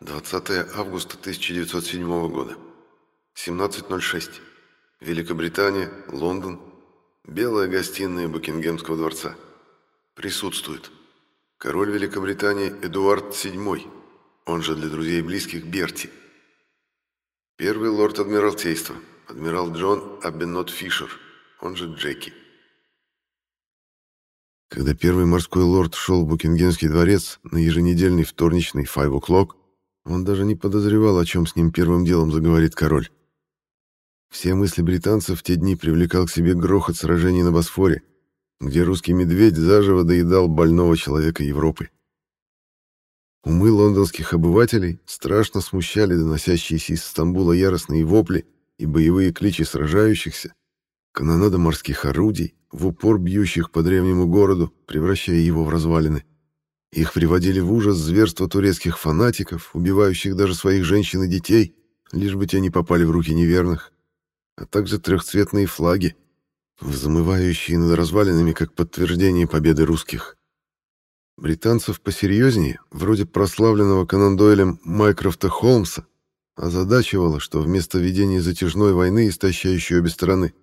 20 августа 1907 года. 17.06. Великобритания, Лондон. Белая гостиная Букингемского дворца. Присутствует. Король Великобритании Эдуард VII, он же для друзей и близких Берти. Первый лорд Адмиралтейства, адмирал Джон Аббенот Фишер, он же Джеки. Когда первый морской лорд шел в Букингемский дворец на еженедельный вторничный «Five O'Clock», он даже не подозревал, о чем с ним первым делом заговорит король. Все мысли британцев в те дни привлекал к себе грохот сражений на Босфоре, где русский медведь заживо доедал больного человека Европы. Умы лондонских обывателей страшно смущали доносящиеся из Стамбула яростные вопли и боевые кличи сражающихся, канонада морских орудий, в упор бьющих по древнему городу, превращая его в развалины. Их приводили в ужас зверства турецких фанатиков, убивающих даже своих женщин и детей, лишь бы те не попали в руки неверных, а также трехцветные флаги, взмывающие над развалинами как подтверждение победы русских. Британцев посерьезнее, вроде прославленного Конан Дойлем Майкрофта Холмса, озадачивало, что вместо ведения затяжной войны, истощающей обе стороны,